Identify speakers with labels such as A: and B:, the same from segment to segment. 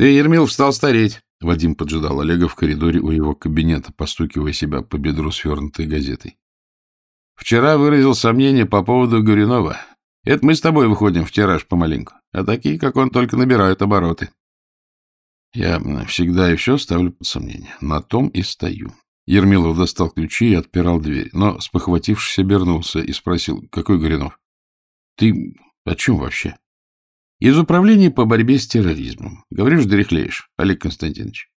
A: Ты, Ермил, встал стареть. Вадим поджидал Олега в коридоре у его кабинета, постукивая себя по бедру свернутой газетой. Вчера выразил сомнение по поводу Горюнова. Это мы с тобой выходим в тираж помаленьку, а такие, как он, только набирают обороты. Я всегда и все ставлю под сомнение. На том и стою. Ермилов достал ключи и отпирал дверь, но, спохватившись, обернулся и спросил, какой Горюнов? Ты о чем вообще? Из управления по борьбе с терроризмом. Говоришь, дряхлеешь, Олег Константинович.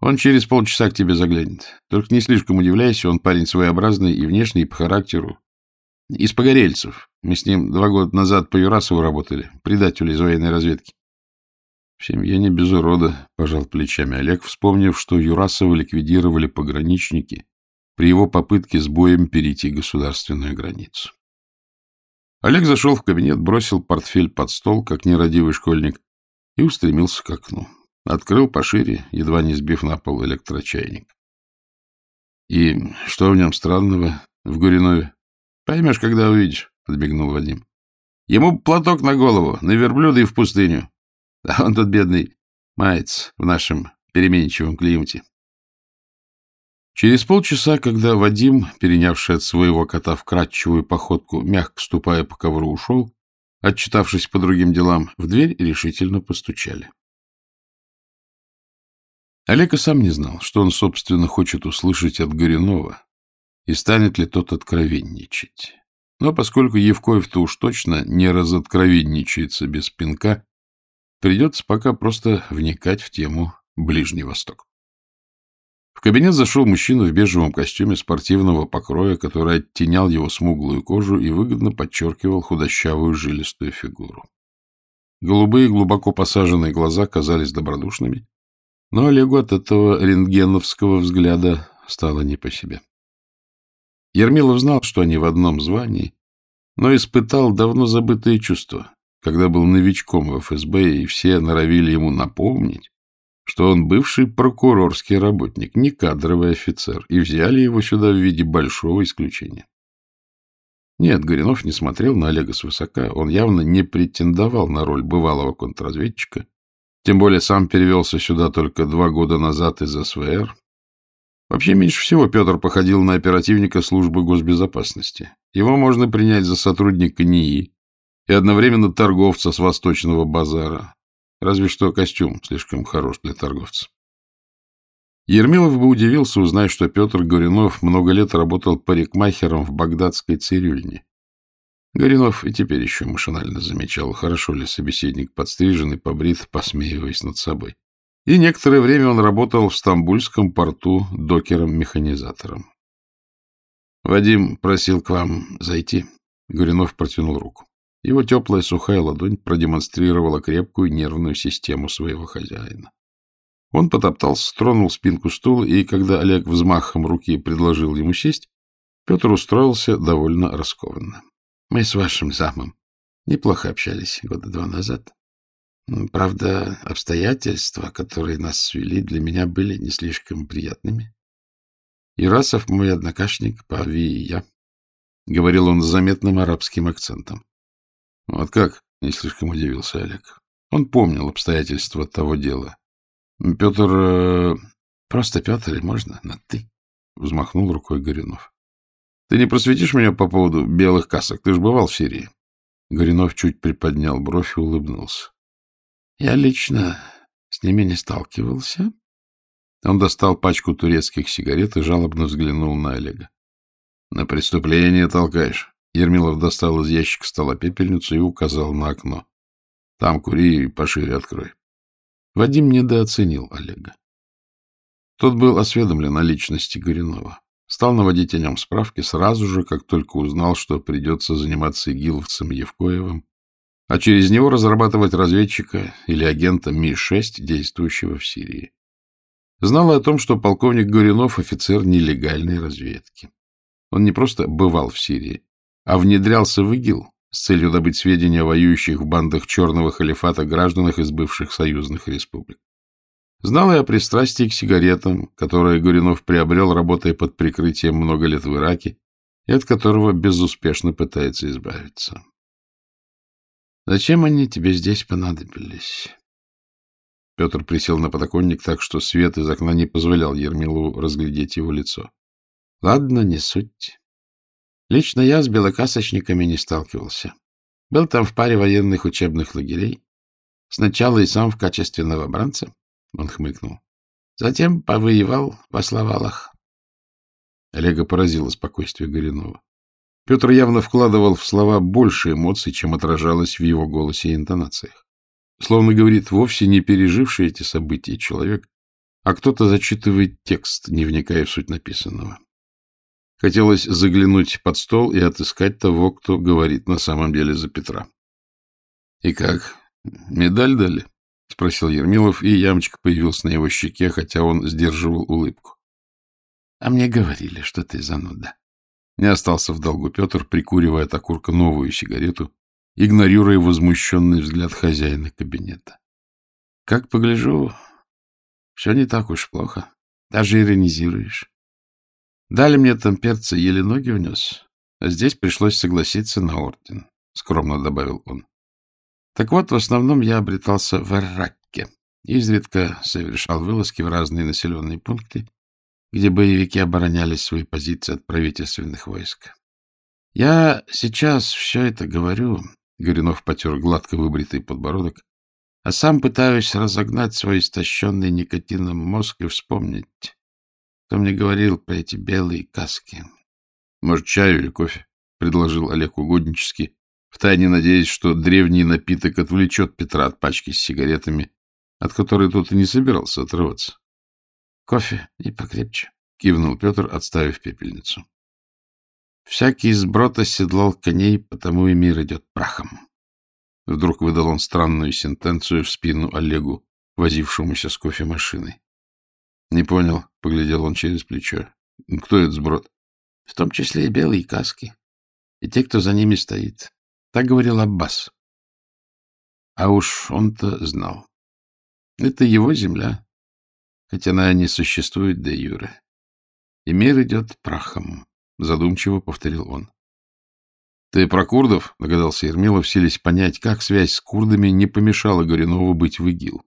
A: Он через полчаса к тебе заглянет. Только не слишком удивляйся, он парень своеобразный и внешне, и по характеру. Из погорельцев. Мы с ним два года назад по Юрасову работали, предателю из военной разведки. В семье не без урода, пожал плечами Олег, вспомнив, что Юрасова ликвидировали пограничники при его попытке с боем перейти государственную границу. Олег зашел в кабинет, бросил портфель под стол, как нерадивый школьник, и устремился к окну. Открыл пошире, едва не сбив на пол электрочайник. — И что в нем странного в Гуринове? — Поймешь, когда увидишь, — подбегнул Вадим. — Ему платок на голову, на верблюда и в пустыню. А он тут бедный мается в нашем переменчивом климате. Через полчаса, когда Вадим, перенявший от своего кота вкрадчивую походку, мягко ступая по ковру, ушел, отчитавшись по другим делам, в дверь решительно постучали. Олег и сам не знал, что он, собственно, хочет услышать от Горюнова, и станет ли тот откровенничать. Но поскольку Евкоев-то уж точно не разоткровенничается без пинка, придется пока просто вникать в тему Ближний Восток. В кабинет зашел мужчина в бежевом костюме спортивного покроя, который оттенял его смуглую кожу и выгодно подчеркивал худощавую жилистую фигуру. Голубые, глубоко посаженные глаза казались добродушными, но Олегу от этого рентгеновского взгляда стало не по себе. Ермилов знал, что они в одном звании, но испытал давно забытые чувства, когда был новичком в ФСБ, и все норовили ему напомнить, что он бывший прокурорский работник, не кадровый офицер, и взяли его сюда в виде большого исключения. Нет, Горинов не смотрел на Олега свысока, он явно не претендовал на роль бывалого контрразведчика, тем более сам перевелся сюда только два года назад из СВР. Вообще, меньше всего Петр походил на оперативника службы госбезопасности. Его можно принять за сотрудника НИИ и одновременно торговца с Восточного базара. Разве что костюм слишком хорош для торговца. Ермилов бы удивился, узнав, что Петр Горюнов много лет работал парикмахером в багдадской цирюльне. Горюнов и теперь еще машинально замечал, хорошо ли собеседник подстрижен и побрит, посмеиваясь над собой. И некоторое время он работал в Стамбульском порту докером-механизатором. — Вадим просил к вам зайти. Горюнов протянул руку. Его теплая сухая ладонь продемонстрировала крепкую нервную систему своего хозяина. Он потоптался, тронул спинку стула, и когда Олег взмахом руки предложил ему сесть, Петр устроился довольно раскованно. — Мы с вашим замом неплохо общались года два назад. Правда, обстоятельства, которые нас свели, для меня были не слишком приятными. Ирасов мой однокашник по и я, — говорил он с заметным арабским акцентом. — Вот как? — не слишком удивился Олег. Он помнил обстоятельства того дела. — Петр... Э... Просто Петр, и можно на «ты», — взмахнул рукой Горюнов. — Ты не просветишь меня по поводу белых касок? Ты же бывал в Сирии. Горюнов чуть приподнял бровь и улыбнулся. — Я лично с ними не сталкивался. Он достал пачку турецких сигарет и жалобно взглянул на Олега. — На преступление толкаешь. Ермилов достал из ящика стола пепельницу и указал на окно. — Там кури и пошире открой. Вадим недооценил Олега. Тот был осведомлен о личности Горюнова. Стал наводить о нем справки сразу же, как только узнал, что придется заниматься игиловцем Евкоевым, а через него разрабатывать разведчика или агента Ми-6, действующего в Сирии. Знал о том, что полковник Горюнов — офицер нелегальной разведки. Он не просто бывал в Сирии, а внедрялся в ИГИЛ с целью добыть сведения о воюющих в бандах черного халифата гражданах из бывших союзных республик. Знал и о пристрастии к сигаретам, которое Гуринов приобрел, работая под прикрытием много лет в Ираке, и от которого безуспешно пытается избавиться. Зачем они тебе здесь понадобились? Петр присел на подоконник так, что свет из окна не позволял Ермилову разглядеть его лицо.
B: — Ладно, не суть. Лично я с белокасочниками не сталкивался. Был там в паре военных учебных лагерей. Сначала и сам в качестве новобранца. Он хмыкнул. Затем повоевал в Словалах.
A: Олега поразило спокойствие Горюнова. Петр явно вкладывал в слова больше эмоций, чем отражалось в его голосе и интонациях. Словно говорит вовсе не переживший эти события человек, а кто-то зачитывает текст, не вникая в суть написанного. Хотелось заглянуть под стол и отыскать того, кто говорит на самом деле за Петра. — И как? Медаль дали? — спросил Ермилов, и ямочка появился на его щеке, хотя он сдерживал улыбку.
B: — А мне говорили, что ты зануда.
A: Не остался в долгу Петр, прикуривая от окурка новую сигарету, игнорируя возмущенный взгляд хозяина кабинета.
B: — Как погляжу, все не так уж плохо. Даже иронизируешь. Дали мне там перца, еле ноги унес, а здесь пришлось согласиться на орден, — скромно добавил он. Так вот, в основном я обретался в Иракке, изредка совершал вылазки в разные населенные пункты, где боевики обороняли свои позиции от правительственных войск. Я сейчас все это говорю, — Горюнов потер гладко выбритый подбородок, а сам пытаюсь разогнать свой истощенный никотином мозг и вспомнить, кто мне говорил про эти белые каски.
A: — Может, чаю или кофе? — предложил Олег угоднически, втайне надеясь, что древний напиток отвлечет Петра от пачки с сигаретами, от которой тот и не собирался отрываться.
B: Кофе и покрепче, —
A: кивнул Петр, отставив пепельницу.
B: Всякий сброд оседлал коней, потому и мир идет прахом.
A: Вдруг выдал он странную сентенцию в спину Олегу, возившемуся с кофемашиной. — Не понял, — поглядел он через плечо. — Кто этот сброд?
B: — В том числе и белые каски. И те, кто за ними стоит. Так говорил Аббас. А уж он-то знал. Это его земля, хотя она не существует де юре. И мир идет прахом, — задумчиво повторил он.
A: — Ты про курдов? — догадался Ермилов, селись понять, как связь с курдами не помешала Горюнову быть в ИГИЛ.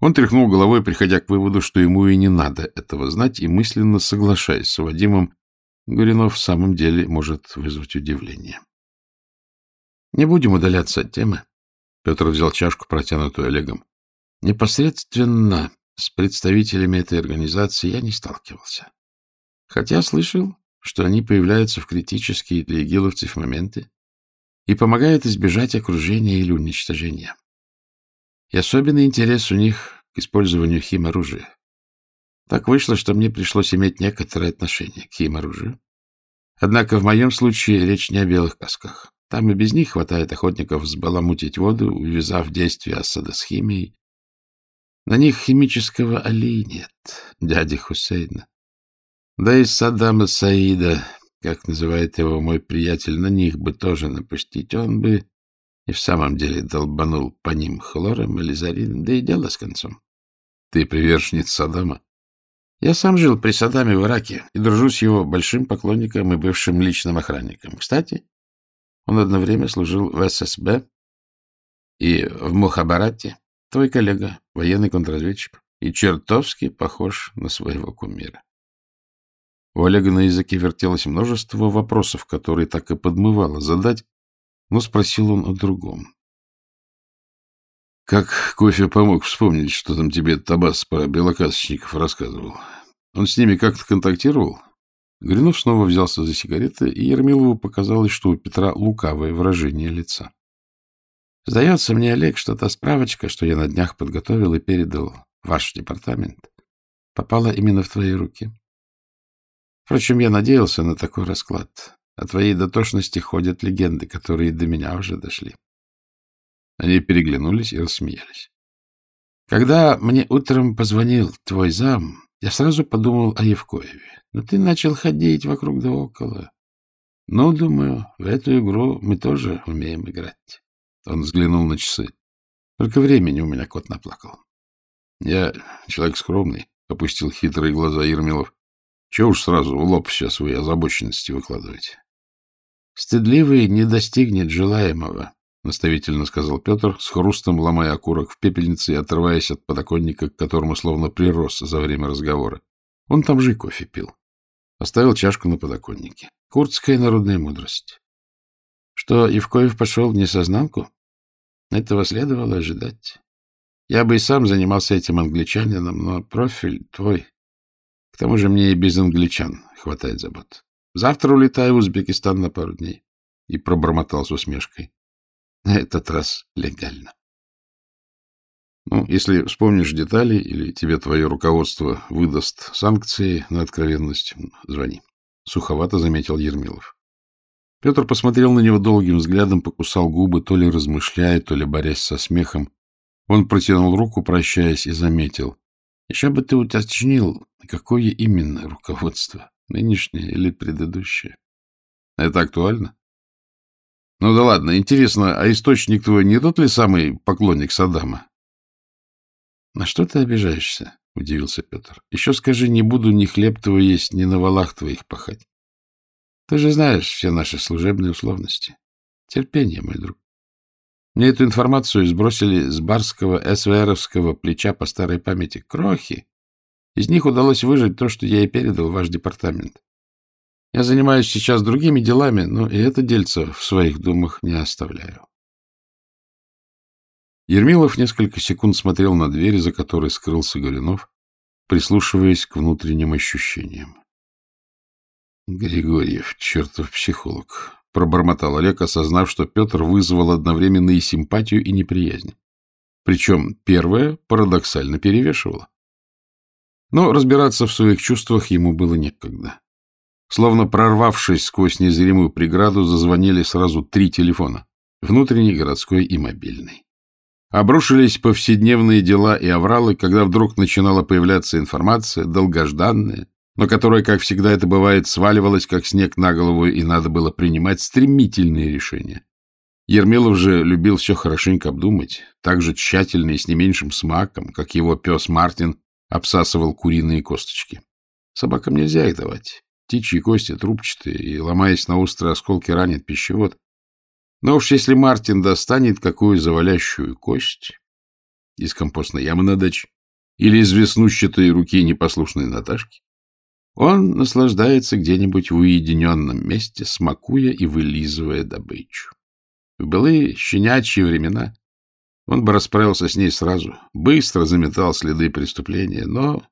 A: Он тряхнул головой, приходя к выводу, что ему и не надо этого знать, и мысленно соглашаясь с Вадимом, Горюнов в самом деле может вызвать удивление. — Не будем удаляться от темы. Петр взял чашку, протянутую Олегом. Непосредственно с представителями этой организации я не сталкивался. Хотя слышал, что они появляются в критические для игиловцев моменты и помогают избежать окружения или уничтожения. И особенный интерес у них к использованию химоружия. Так вышло, что мне пришлось иметь некоторое отношение к химоружию. Однако в моем случае речь не о белых касках. Там и без них хватает охотников взбаламутить воду, увязав действие осада с химией, на них химического али нет, дяди Хусейна. Да и Саддама Саида, как называет его мой приятель, на них бы тоже напустить. Он бы и в самом деле долбанул по ним хлором или зарином, да и дело с концом. Ты приверженец Саддама? Я сам жил при Саддаме в Ираке и дружу с его большим поклонником и бывшим личным охранником. Кстати, он одно время служил в ССБ и в Мухабарате. Твой коллега, военный контрразведчик, и чертовски похож на своего кумира. У Олега на языке вертелось множество вопросов, которые так и подмывало задать, но спросил он о другом. — Как кофе помог вспомнить, что там тебе Табас про белокасочников рассказывал? Он с ними как-то контактировал? Гринов снова взялся за сигареты, и Ермилову показалось, что у Петра лукавое выражение лица. Сдается мне, Олег, что та справочка, что я на днях подготовил и передал в ваш департамент, попала именно в твои руки. Впрочем, я надеялся на такой расклад. О твоей дотошности ходят легенды, которые до меня уже дошли. Они переглянулись и рассмеялись. Когда мне утром позвонил твой зам, я сразу подумал о Евкоеве. Но ты начал ходить вокруг да около. Ну, думаю, в эту игру мы тоже умеем играть. Он взглянул на часы. Только времени у меня кот наплакал. Я человек скромный, — опустил хитрые глаза Ермилов. Чего уж сразу в лоб все свои озабоченности выкладывать? Стыдливый не достигнет желаемого, — наставительно сказал Петр, с хрустом ломая окурок в пепельнице и отрываясь от подоконника, к которому словно прирос за время разговора. Он там же и кофе пил. Оставил чашку на подоконнике. Курдская народная мудрость. Что Евкоев пошел в несознанку? Этого следовало ожидать. Я бы и сам занимался этим англичанином, но профиль твой... К тому же мне и без англичан хватает забот. Завтра улетаю в Узбекистан на пару дней. И пробормотал с усмешкой. На этот раз легально. Ну, если вспомнишь детали или тебе твое руководство выдаст санкции на откровенность, звони. Суховато заметил Ермилов. Петр посмотрел на него долгим взглядом, покусал губы, то ли размышляя, то ли борясь со смехом. Он протянул руку, прощаясь, и заметил. — Еще бы ты уточнил, какое именно руководство, нынешнее или предыдущее. — Это актуально? — Ну да ладно, интересно, а источник твой не тот ли самый поклонник Саддама? — На что ты обижаешься? — удивился Петр. — Еще скажи, не буду ни хлеб твой есть, ни на валах твоих пахать. Ты же знаешь все наши служебные условности. Терпение, мой друг. Мне эту информацию сбросили с барского СВРовского плеча по старой памяти. Крохи. Из них удалось выжить то, что я и передал в ваш департамент. Я занимаюсь сейчас другими делами, но и это дельце в своих думах не оставляю. Ермилов несколько секунд смотрел на дверь, за которой скрылся Горюнов, прислушиваясь к внутренним ощущениям. Григорьев, чертов психолог. — пробормотал Олег, осознав, что Петр вызвал одновременно и симпатию, и неприязнь. Причем первое парадоксально перевешивало. Но разбираться в своих чувствах ему было некогда. Словно прорвавшись сквозь незримую преграду, зазвонили сразу три телефона — внутренний, городской и мобильный. Обрушились повседневные дела и авралы, когда вдруг начинала появляться информация, долгожданная, но которая, как всегда это бывает, сваливалась, как снег на голову, и надо было принимать стремительные решения. Ермилов же любил все хорошенько обдумать, так же тщательно и с не меньшим смаком, как его пес Мартин обсасывал куриные косточки. Собакам нельзя их давать. Птичьи кости трубчатые, и, ломаясь на острые осколки, ранит пищевод. Но уж если Мартин достанет какую завалящую кость из компостной ямы на даче или из веснущатой руки непослушной Наташки, он наслаждается где-нибудь в уединенном месте, смакуя и вылизывая добычу. В былые щенячьи времена он бы расправился с ней сразу, быстро заметал следы преступления, но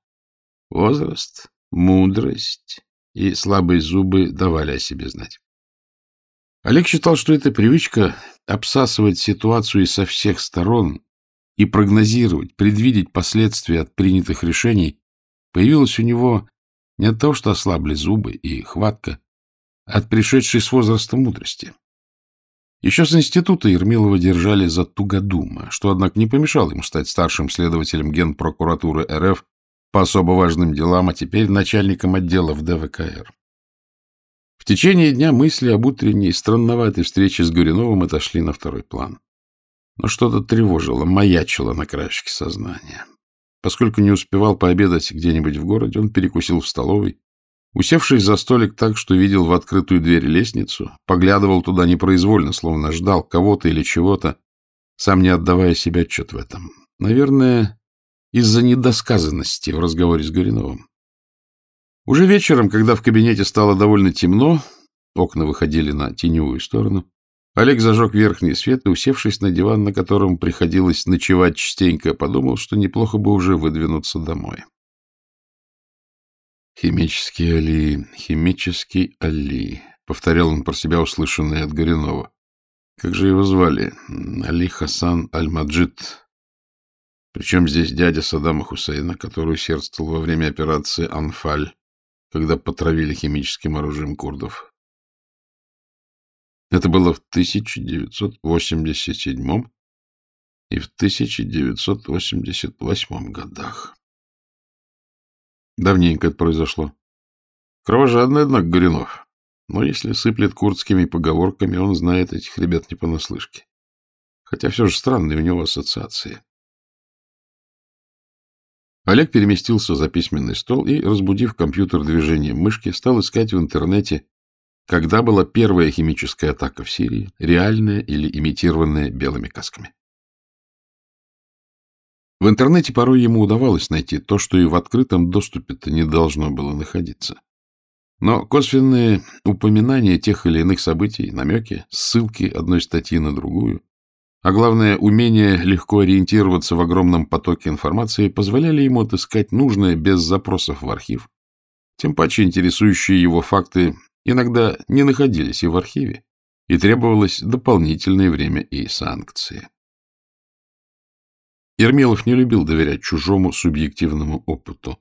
A: возраст, мудрость и слабые зубы давали о себе знать. Олег считал, что эта привычка обсасывать ситуацию со всех сторон и прогнозировать, предвидеть последствия от принятых решений появилась у него не от того, что ослабли зубы и хватка, а от пришедшей с возраста мудрости. Еще с института Ермилова держали за тугодума, что, однако, не помешало ему стать старшим следователем Генпрокуратуры РФ по особо важным делам, а теперь начальником отдела в ДВКР. В течение дня мысли об утренней странноватой встрече с Гуриновым отошли на второй план. Но что-то тревожило, маячило на краешке сознания. Поскольку не успевал пообедать где-нибудь в городе, он перекусил в столовой, усевшись за столик так, что видел в открытую дверь лестницу, поглядывал туда непроизвольно, словно ждал кого-то или чего-то, сам не отдавая себе отчет в этом. Наверное, из-за недосказанности в разговоре с Гориновым. Уже вечером, когда в кабинете стало довольно темно, окна выходили на теневую сторону, Олег зажег верхний свет и, усевшись на диван, на котором приходилось ночевать частенько, подумал, что неплохо бы уже выдвинуться домой. «Химический Али, химический Али», — повторял он про себя услышанное от Горинова. «Как же его звали? Али Хасан Аль-Маджид. Причем здесь дядя Саддама Хусейна, который усердствовал во время операции «Анфаль», когда потравили химическим оружием курдов. Это было в 1987 и в 1988 годах. Давненько это произошло. Кровожадный, однако, Горюнов. Но если сыплет курдскими поговорками, он знает этих ребят не понаслышке. Хотя все же странные у него ассоциации. Олег переместился за письменный стол и, разбудив компьютер движением мышки, стал искать в интернете когда была первая химическая атака в Сирии, реальная или имитированная белыми касками. В интернете порой ему удавалось найти то, что и в открытом доступе-то не должно было находиться. Но косвенные упоминания тех или иных событий, намеки, ссылки одной статьи на другую, а главное, умение легко ориентироваться в огромном потоке информации позволяли ему отыскать нужное без запросов в архив. Тем паче интересующие его факты иногда не находились и в архиве, и требовалось дополнительное время и санкции. Ермилов не любил доверять чужому субъективному опыту.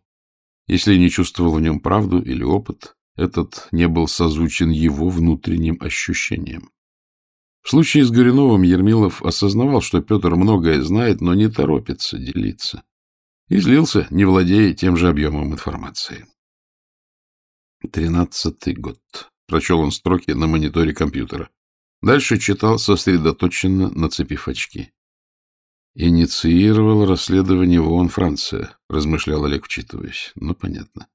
A: Если не чувствовал в нем правду или опыт, этот не был созвучен его внутренним ощущениям. В случае с Горюновым Ермилов осознавал, что Петр многое знает, но не торопится делиться. И злился, не владея тем же объемом информации. Тринадцатый год. Прочел он строки на мониторе компьютера. Дальше читал сосредоточенно, нацепив очки. Инициировал расследование в ООН Франция, размышлял Олег, вчитываясь. Ну, понятно.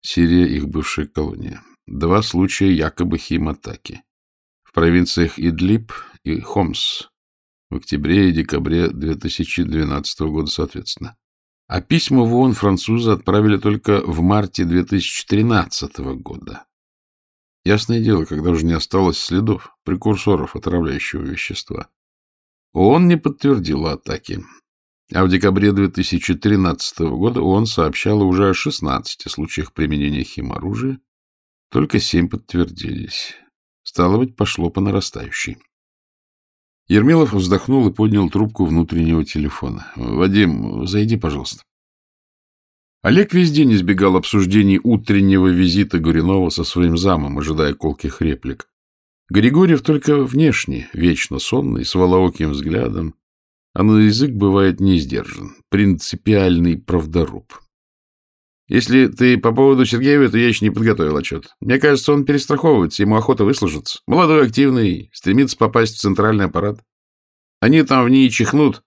A: Сирия — их бывшая колония. Два случая якобы химатаки. В провинциях Идлиб и Хомс в октябре и декабре 2012 года соответственно. А письма в ООН французы отправили только в марте 2013 года. Ясное дело, когда уже не осталось следов, прекурсоров отравляющего вещества. ООН не подтвердила атаки. А в декабре 2013 года ООН сообщала уже о 16 случаях применения химоружия. Только 7 подтвердились. Стало быть, пошло по нарастающей. Ермилов вздохнул и поднял трубку внутреннего телефона. — Вадим, зайди, пожалуйста. Олег весь день избегал обсуждений утреннего визита Гуринова со своим замом, ожидая колких реплик. Григорьев только внешне, вечно сонный, с волооким взглядом, а на язык бывает не сдержан, принципиальный правдоруб. Если ты по поводу Сергеева, то я еще не подготовил отчет. Мне кажется, он перестраховывается, ему охота выслужиться. Молодой, активный, стремится попасть в центральный аппарат. Они там в ней чихнут,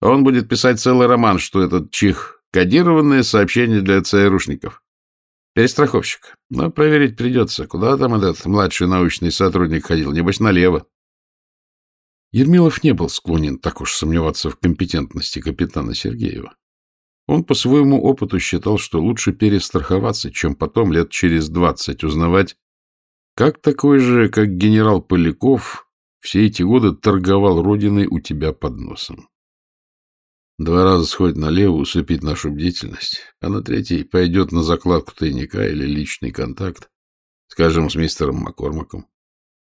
A: а он будет писать целый роман, что этот чих — кодированное сообщение для ЦРУшников. Перестраховщик. Но проверить придется. Куда там этот младший научный сотрудник ходил? Небось, налево. Ермилов не был склонен так уж сомневаться в компетентности капитана Сергеева. Он по своему опыту считал, что лучше перестраховаться, чем потом лет через двадцать узнавать, как такой же, как генерал Поляков, все эти годы торговал родиной у тебя под носом. Два раза сходит налево, усыпить нашу бдительность, а на третий пойдет на закладку тайника или личный контакт, скажем, с мистером Маккормаком.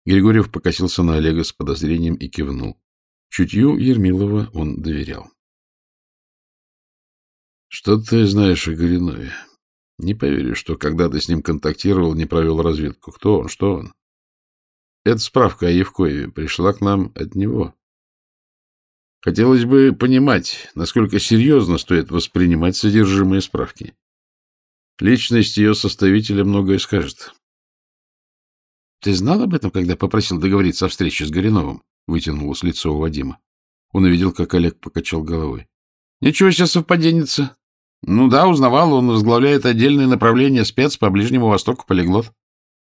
A: Григорьев покосился на Олега с подозрением и кивнул. Чутью Ермилова он доверял. Что ты знаешь о Горинове? Не поверю, что когда ты с ним контактировал, не провел разведку. Кто он? Что он? Эта справка о Евкоеве пришла к нам от него. Хотелось бы понимать, насколько серьезно стоит воспринимать содержимое справки. Личность ее составителя многое скажет. — Ты знал об этом, когда попросил договориться о встрече с Гориновым? — вытянулось лицо у Вадима. Он увидел, как Олег покачал головой. — Ничего сейчас совпаденница. Ну да, узнавал, он возглавляет отдельное направление спец по Ближнему Востоку полиглот.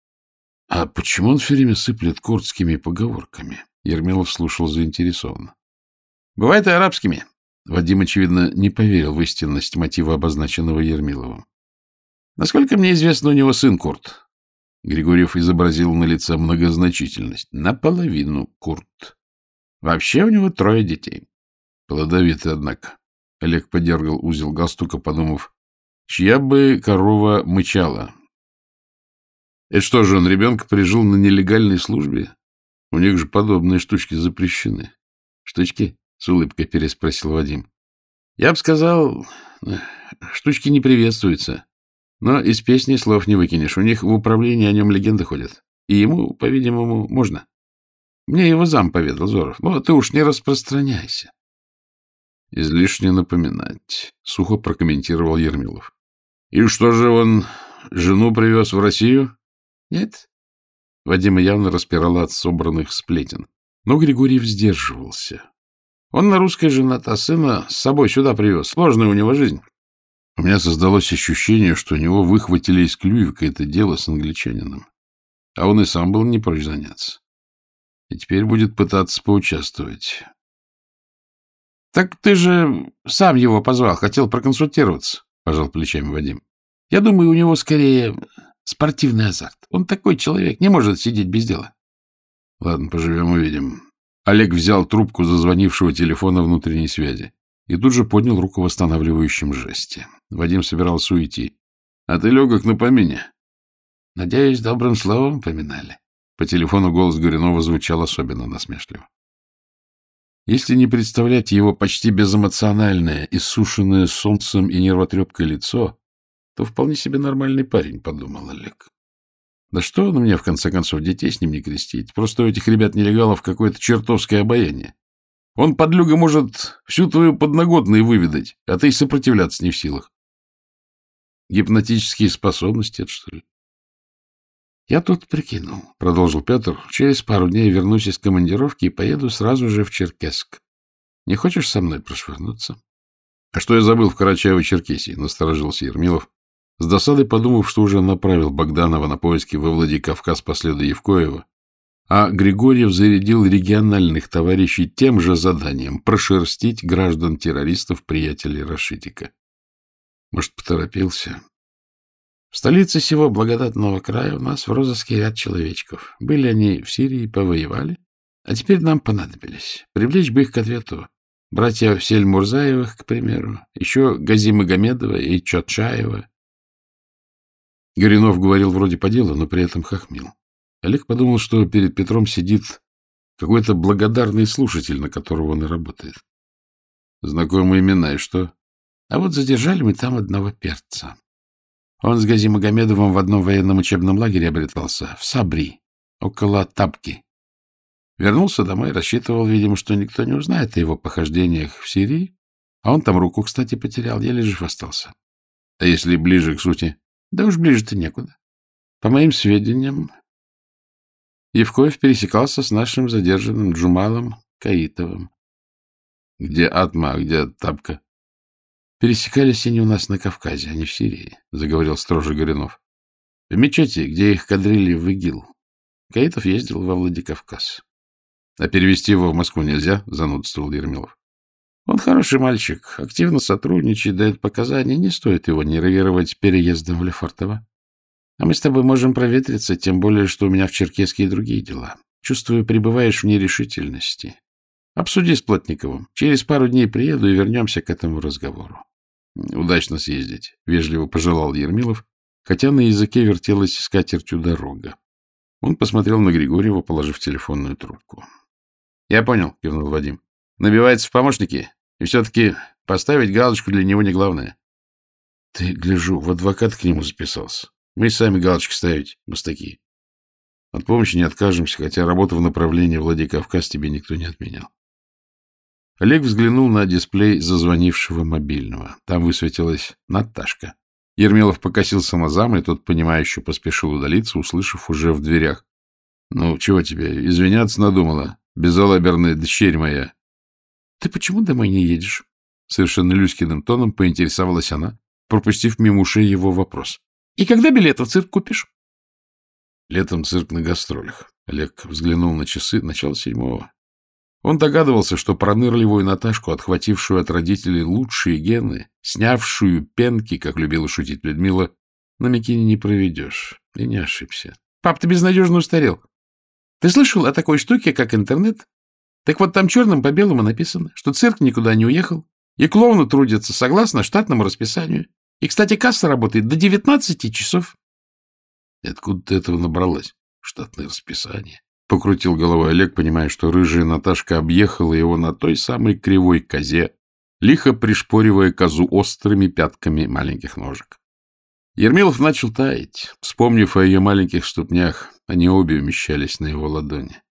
A: — А почему он все время сыплет курдскими поговорками? Ермилов слушал заинтересованно. — Бывает и арабскими. Вадим, очевидно, не поверил в истинность мотива, обозначенного Ермиловым. — Насколько мне известно, у него сын курд. Григорьев изобразил на лице многозначительность. Наполовину курд. Вообще у него трое детей. Плодовитый, однако. Олег подергал узел галстука, подумав, чья бы корова мычала. Это что же, он ребенка прижил на нелегальной службе? У них же подобные штучки запрещены. Штучки? С улыбкой переспросил Вадим. Я бы сказал, штучки не приветствуются. Но из песни слов не выкинешь. У них в управлении о нем легенды ходят. И ему, по-видимому, можно. Мне его зам поведал, Зоров. Но ты уж не распространяйся. Излишне напоминать, — сухо прокомментировал Ермилов. — И что же он жену привез в Россию? — Нет. Вадима явно распирала от собранных сплетен. Но Григорий сдерживался. Он на русской женат, а сына с собой сюда привез. Сложная у него жизнь. У меня создалось ощущение, что у него выхватили из клювика это дело с англичанином. а он и сам был не прочь заняться. И теперь будет пытаться поучаствовать.
B: — Так ты же сам его позвал, хотел проконсультироваться, — пожал плечами Вадим. — Я думаю, у него скорее спортивный азарт. Он такой человек, не может сидеть без дела.
A: — Ладно, поживем, увидим. Олег взял трубку зазвонившего телефона внутренней связи и тут же поднял руку в останавливающем жесте. Вадим собирался уйти. — А ты легок на помине?
B: — Надеюсь, добрым словом поминали.
A: По телефону голос Горюнова звучал особенно насмешливо. Если не представлять его почти безэмоциональное, иссушенное солнцем и нервотрепкой лицо, то вполне себе нормальный парень, — подумал Олег. Да что он мне, в конце концов, детей с ним не крестить? Просто у этих ребят-нелегалов какое-то чертовское обаяние. Он, подлюга, может всю твою подноготную выведать, а ты и сопротивляться не в силах. Гипнотические способности, это что ли?
B: Я тут прикинул, — продолжил Петр. Через пару дней вернусь из командировки и поеду сразу же в Черкесск. Не хочешь со мной прошвырнуться?
A: — А что я забыл в Карачаево-Черкесии? — насторожился Ермилов, с досадой подумав, что уже направил Богданова на поиски во Владикавказ по следу Евкоева, а Григорьев зарядил региональных товарищей тем же заданием — прошерстить граждан-террористов, приятелей Рашидика. Может, поторопился?
B: В столице сего благодатного края у нас в розыске ряд человечков. Были они в Сирии, повоевали, а теперь нам понадобились. Привлечь бы их к ответу. Братья Сель-Мурзаевых, к примеру, еще Гази Магомедова и Чотшаева.
A: Горинов говорил вроде по делу, но при этом хохмил. Олег подумал, что перед Петром сидит какой-то благодарный слушатель, на которого он и работает. Знакомые имена и что?
B: А вот задержали мы там одного перца. Он с Гази Магомедовым в одном военном учебном лагере обретался, в Сабри, около Тапки. Вернулся домой, рассчитывал, видимо, что никто не узнает о его похождениях в Сирии, а он там руку, кстати, потерял, еле жив остался.
A: А если ближе к сути?
B: Да уж ближе-то некуда. По моим сведениям, Евкоев пересекался с нашим задержанным Джумалом Каитовым.
A: — Где Атма, а где Тапка?
B: Пересекались они у нас на Кавказе, а не в Сирии, — заговорил строже Горюнов. В мечети, где их кадрили в ИГИЛ. Каитов ездил во Владикавказ.
A: — А перевести его в Москву нельзя? — занудствовал Ермилов.
B: — Он хороший мальчик, активно сотрудничает, дает показания. Не стоит его нервировать переездом в Лефортово. А мы с тобой можем проветриться, тем более, что у меня в Черкеске и другие дела. Чувствую, пребываешь в нерешительности. Обсуди с Плотниковым. Через пару дней приеду и вернемся к этому разговору.
A: Удачно съездить, — вежливо пожелал Ермилов, хотя на языке вертелась скатертью дорога. Он посмотрел на Григорьева, положив телефонную трубку.
B: — Я понял, — кивнул Вадим. — Набивается в помощники, и все-таки поставить галочку для него не главное.
A: — Ты, гляжу, в адвокат к нему записался. Мы сами галочки ставить, мастаки. От помощи не откажемся, хотя работу в направлении Владикавказ тебе никто не отменял. Олег взглянул на дисплей зазвонившего мобильного. Там высветилась Наташка. Ермилов покосился на зам, и тот, понимающе поспешил удалиться, услышав уже в дверях. — Ну, чего тебе, извиняться надумала? Безалаберная дщерь моя.
B: — Ты почему домой не едешь?
A: Совершенно Люськиным тоном поинтересовалась она, пропустив мимо ушей его вопрос.
B: — И когда билет в цирк купишь?
A: — Летом цирк на гастролях. Олег взглянул на часы, начало седьмого. Он догадывался, что пронырливую Наташку, отхватившую от родителей лучшие гены, снявшую пенки, как любила шутить Людмила, на Микине не проведешь. И не ошибся.
B: — Пап, ты безнадежно устарел. Ты слышал о такой штуке, как интернет? Так вот там черным по белому написано, что цирк никуда не уехал, и клоуны трудятся согласно штатному расписанию. И, кстати, касса работает до 19 часов.
A: — Откуда ты этого набралась? Штатное расписание. Покрутил головой Олег, понимая, что рыжая Наташка объехала его на той самой кривой козе, лихо пришпоривая козу острыми пятками маленьких ножек. Ермилов начал таять. Вспомнив о ее маленьких ступнях, они обе умещались на его ладони.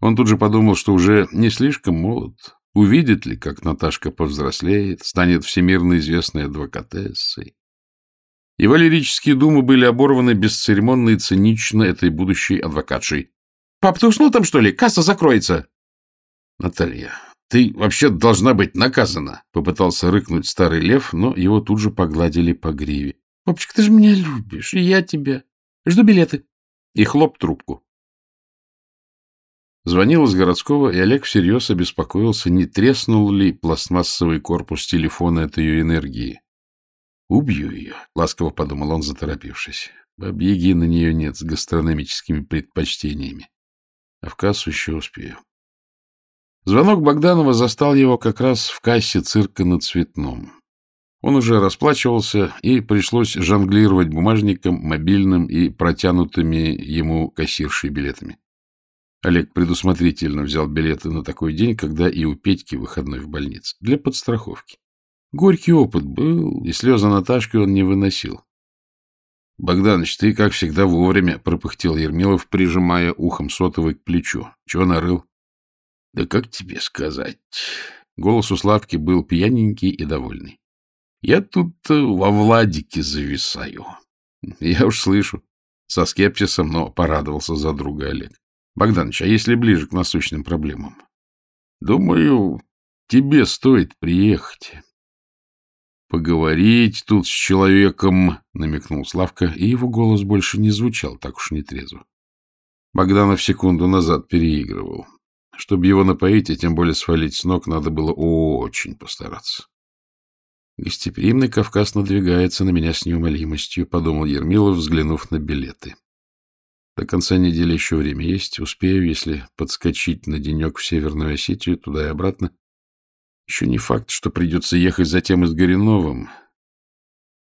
A: Он тут же подумал, что уже не слишком молод. Увидит ли, как Наташка повзрослеет, станет всемирно известной адвокатессой. Его лирические думы были оборваны бесцеремонно и цинично этой будущей адвокатшей.
B: — Пап, ты уснул там, что ли? Касса закроется.
A: — Наталья, ты вообще должна быть наказана, — попытался рыкнуть старый лев, но его тут же погладили по гриве.
B: — Папочка, ты же меня любишь, и я тебя. Жду билеты.
A: И хлоп трубку. Звонил из городского, и Олег всерьез обеспокоился, не треснул ли пластмассовый корпус телефона от ее энергии. «Убью ее», — ласково подумал он, заторопившись. Бабьяги на нее нет с гастрономическими предпочтениями. А в кассу еще успею. Звонок Богданова застал его как раз в кассе цирка на Цветном. Он уже расплачивался, и пришлось жонглировать бумажником, мобильным и протянутыми ему кассиршей билетами. Олег предусмотрительно взял билеты на такой день, когда и у Петьки выходной в больнице, для подстраховки. Горький опыт был, и слезы Наташки он не выносил. — Богданыч, ты, как всегда, вовремя, — пропыхтел Ермилов, прижимая ухом сотовый к плечу. — Чего нарыл? — Да как тебе сказать? Голос у Славки был пьяненький и довольный. — Я тут э, во Владике зависаю. — Я уж слышу. Со скепсисом, но порадовался за друга Олег. — Богданыч, а если ближе к насущным проблемам? — Думаю, тебе стоит приехать. Поговорить тут с человеком, — намекнул Славка, и его голос больше не звучал так уж нетрезво. Богданов секунду назад переигрывал. Чтобы его напоить, и тем более свалить с ног, надо было очень постараться. Гостеприимный Кавказ надвигается на меня с неумолимостью, — подумал Ермилов, взглянув на билеты. До конца недели еще время есть. Успею, если подскочить на денек в Северную Осетию, туда и обратно. Еще не факт, что придется ехать затем и с Гориновым.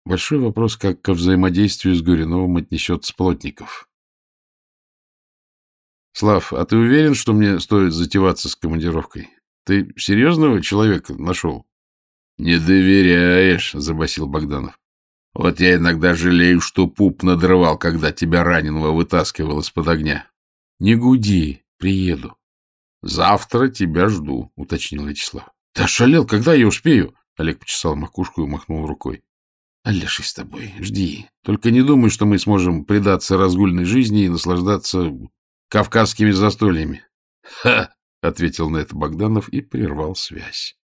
A: Большой вопрос, как ко взаимодействию с Гориновым отнесется Плотников. Слав, а ты уверен, что мне стоит затеваться с командировкой? Ты серьезного человека нашел? Не доверяешь, забасил Богданов. Вот я иногда жалею, что пуп надрывал, когда тебя раненого вытаскивал из-под огня. Не гуди, приеду. Завтра тебя жду, уточнил Вячеслав. — Ты ошалел, когда я успею? Олег почесал макушку и махнул рукой. — Олеший с тобой, жди. Только не думай, что мы сможем предаться разгульной жизни и наслаждаться кавказскими застольями. — Ха! — ответил на это Богданов и прервал связь.